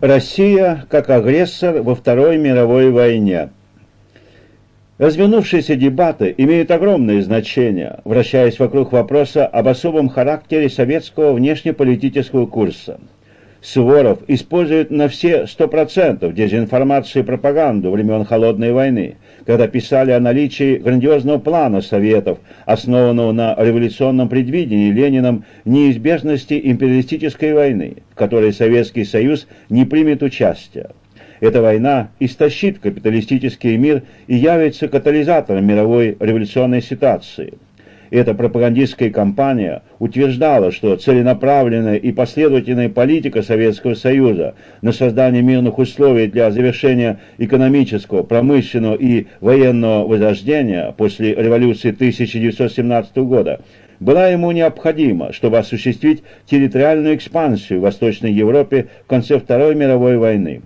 Россия как агрессор во Второй мировой войне. Развернувшиеся дебаты имеют огромное значение, вращаясь вокруг вопроса об особом характере советского внешнеполитического курса. Суворов использует на все 100% дезинформацию и пропаганду времен Холодной войны, когда писали о наличии грандиозного плана Советов, основанного на революционном предвидении Лениным неизбежности империалистической войны, в которой Советский Союз не примет участия. Эта война истощит капиталистический мир и явится катализатором мировой революционной ситуации – эта пропагандистская кампания утверждала, что целенаправленная и последовательная политика Советского Союза на создание мирных условий для завершения экономического, промышленного и военного возрождения после революции 1917 года была ему необходима, чтобы осуществить территориальную экспансию в Восточной Европе в конце Второй мировой войны.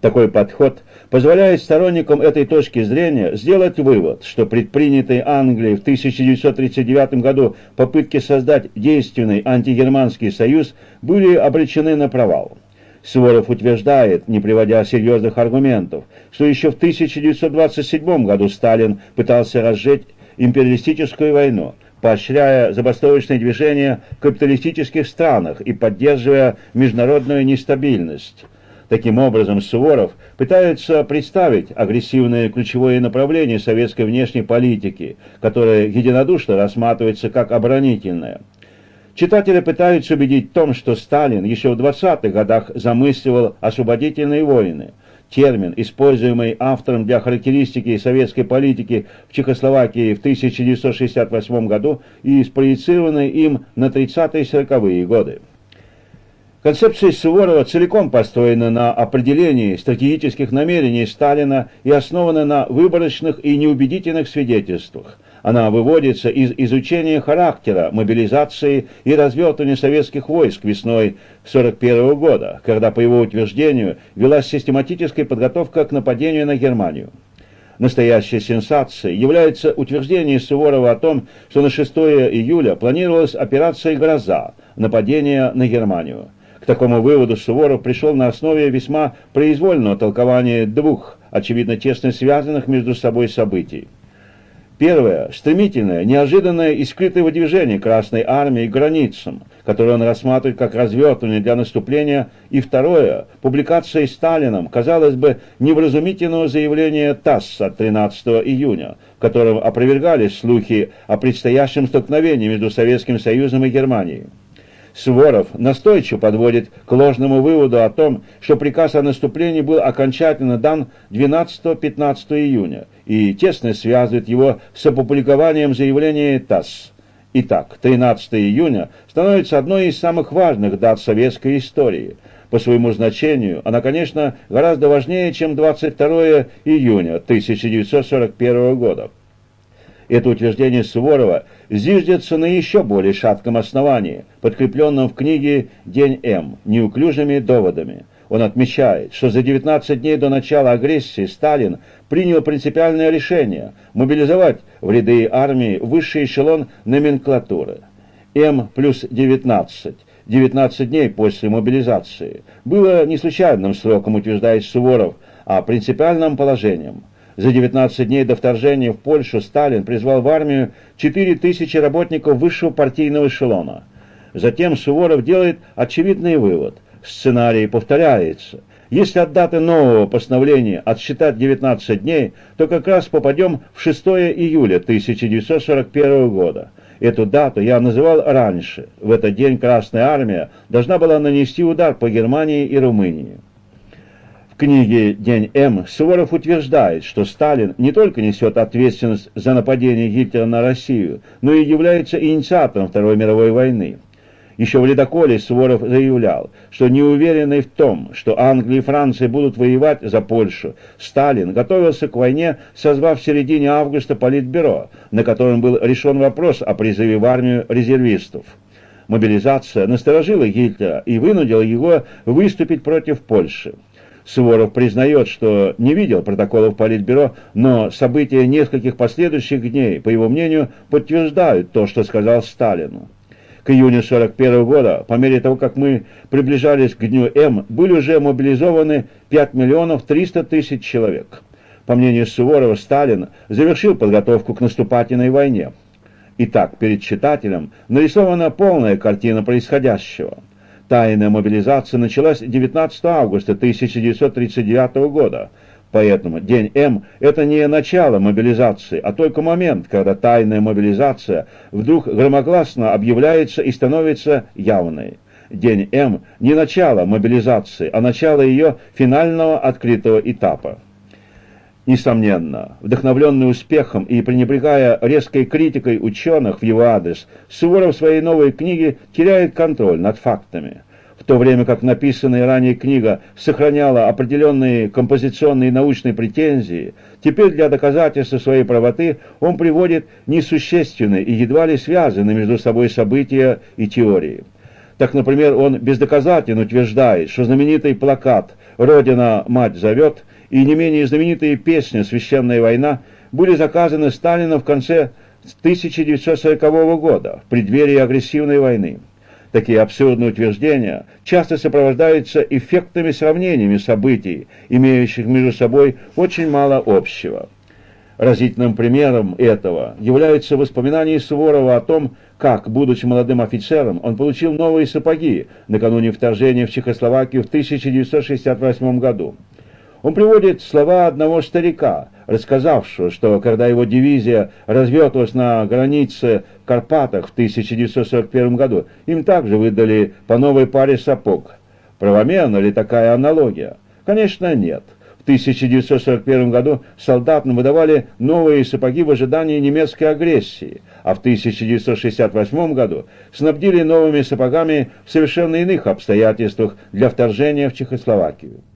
Такой подход позволяет сторонникам этой точки зрения сделать вывод, что предпринятые Англией в 1939 году попытки создать действенный антигерманский союз были обречены на провал. Суворов утверждает, не приводя серьезных аргументов, что еще в 1927 году Сталин пытался разжечь империалистическую войну, поощряя забастовочные движения в капиталистических странах и поддерживая международную нестабильность. Таким образом, Суворов пытается представить агрессивное ключевое направление советской внешней политики, которое единодушно рассматривается как оборонительное. Читатели пытаются убедить в том, что Сталин еще в 20-х годах замысливал освободительные войны. Термин, используемый автором для характеристики советской политики в Чехословакии в 1968 году и спроецированный им на 30-е и 40-е годы. Концепция Суворова целиком построена на определении стратегических намерений Сталина и основана на выборочных и неубедительных свидетельствах. Она выводится из изучения характера мобилизации и развертывания советских войск весной 1941 года, когда, по его утверждению, велась систематическая подготовка к нападению на Германию. Настоящей сенсацией является утверждение Суворова о том, что на 6 июля планировалась операция «Гроза» – нападение на Германию. К такому выводу Суворов пришел на основе весьма произвольного толкования двух, очевидно тесно связанных между собой событий. Первое – стремительное, неожиданное и скрытое выдвижение Красной Армии к границам, которое он рассматривает как развертывание для наступления, и второе – публикация Сталином, казалось бы, невразумительного заявления ТАСС от 13 июня, в котором опровергались слухи о предстоящем столкновении между Советским Союзом и Германией. Суворов настойчиво подводит к ложному выводу о том, что приказ о наступлении был окончательно дан 12-15 июня и тесно связывает его с опубликованием заявления ТАСС. Итак, 13 июня становится одной из самых важных дат советской истории. По своему значению она, конечно, гораздо важнее, чем 22 июня 1941 года. Это утверждение Суворова зиждется на еще более шатком основании, подкрепленном в книге «День М» неуклюжими доводами. Он отмечает, что за 19 дней до начала агрессии Сталин принял принципиальное решение мобилизовать в ряды армии высший эшелон номенклатуры. М плюс 19. 19 дней после мобилизации было не случайным сроком, утверждает Суворов, а принципиальным положением – за 19 дней до вторжения в Польшу Сталин призвал в армию 4 тысячи работников высшего партийного эшелона. Затем Суворов делает очевидный вывод. Сценарий повторяется. Если от даты нового постановления отсчитать 19 дней, то как раз попадем в 6 июля 1941 года. Эту дату я называл раньше. В этот день Красная Армия должна была нанести удар по Германии и Румынии. В книге «День М» Суворов утверждает, что Сталин не только несет ответственность за нападение Гитлера на Россию, но и является инициатором Второй мировой войны. Еще в ледоколе Суворов заявлял, что не уверенный в том, что Англия и Франция будут воевать за Польшу, Сталин готовился к войне, созвав в середине августа Политбюро, на котором был решен вопрос о призыве в армию резервистов. Мобилизация насторожила Гитлера и вынудила его выступить против Польши. Суворов признает, что не видел протоколов Политбюро, но события нескольких последующих дней, по его мнению, подтверждают то, что сказал Сталину. К июню 41 года, по мере того, как мы приближались к дню М, были уже мобилизованы 5 миллионов 300 тысяч человек. По мнению Суворова, Сталин завершил подготовку к наступательной войне. Итак, перед читателем нарисована полная картина происходящего. Тайная мобилизация началась 19 августа 1939 года, Поэтому день М – это не начало мобилизации, а только момент, когда тайная мобилизация вдруг громогласно объявляется и становится явной. День М – не начало мобилизации, а начало ее финального открытого этапа. Несомненно, вдохновленный успехом и пренебрегая резкой критикой ученых в его адрес, Суворов в своей новой книге теряет контроль над фактами то время как написанная ранее книга сохраняла определенные композиционные и научные претензии, теперь для доказательства своей правоты он приводит несущественные и едва ли связанные между собой события и теории. Так, например, он бездоказательно утверждает, что знаменитый плакат «Родина, мать зовет» и не менее знаменитые песни «Священная война» были заказаны Сталином в конце 1940 года, в преддверии агрессивной войны. Такие абсурдные утверждения часто сопровождаются эффектными сравнениями событий, имеющих между собой очень мало общего. Разительным примером этого являются воспоминания Суворова о том, как, будучи молодым офицером, он получил новые сапоги накануне вторжения в Чехословакию в 1968 году. Он приводит слова одного старика, рассказавшего, что когда его дивизия развертывалась на границе Карпатах в 1941 году, им также выдали по новой паре сапог. Правомерна ли такая аналогия? Конечно, нет. В 1941 году солдатам выдавали новые сапоги в ожидании немецкой агрессии, а в 1968 году снабдили новыми сапогами в совершенно иных обстоятельствах для вторжения в Чехословакию.